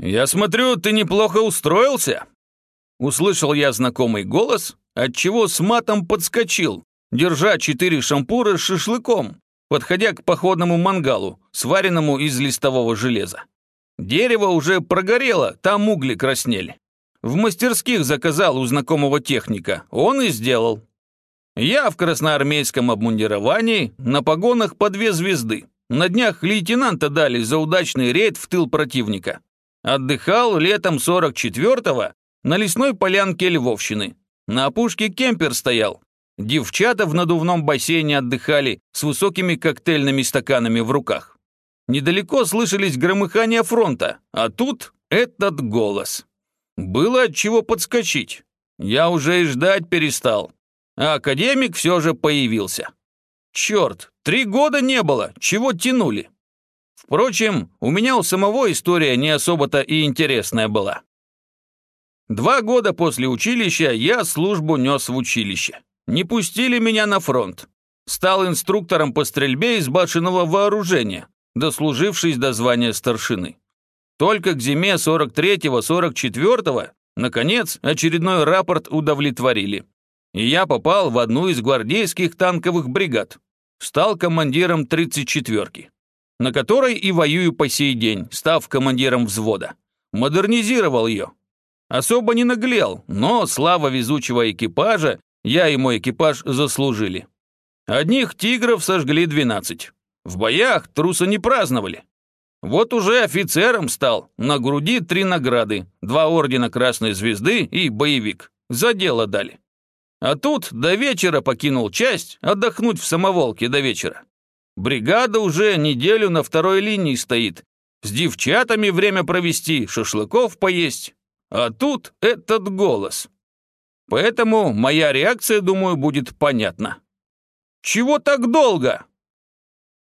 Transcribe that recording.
«Я смотрю, ты неплохо устроился?» Услышал я знакомый голос, отчего с матом подскочил, держа четыре шампура с шашлыком, подходя к походному мангалу, сваренному из листового железа. Дерево уже прогорело, там угли краснели. В мастерских заказал у знакомого техника, он и сделал. Я в красноармейском обмундировании, на погонах по две звезды. На днях лейтенанта дали за удачный рейд в тыл противника. Отдыхал летом 44-го на лесной полянке Львовщины. На опушке кемпер стоял. Девчата в надувном бассейне отдыхали с высокими коктейльными стаканами в руках. Недалеко слышались громыхания фронта, а тут этот голос. Было от чего подскочить. Я уже и ждать перестал. А академик все же появился. Черт, три года не было, чего тянули? Впрочем, у меня у самого история не особо-то и интересная была. Два года после училища я службу нес в училище. Не пустили меня на фронт. Стал инструктором по стрельбе из башенного вооружения, дослужившись до звания старшины. Только к зиме 43-44, наконец, очередной рапорт удовлетворили. И я попал в одну из гвардейских танковых бригад. Стал командиром 34-ки, на которой и воюю по сей день, став командиром взвода. Модернизировал ее, Особо не наглел, но слава везучего экипажа я и мой экипаж заслужили. Одних тигров сожгли 12. В боях труса не праздновали. Вот уже офицером стал, на груди три награды, два ордена Красной Звезды и боевик. За дело дали. А тут до вечера покинул часть, отдохнуть в самоволке до вечера. Бригада уже неделю на второй линии стоит. С девчатами время провести, шашлыков поесть. А тут этот голос. Поэтому моя реакция, думаю, будет понятна. «Чего так долго?»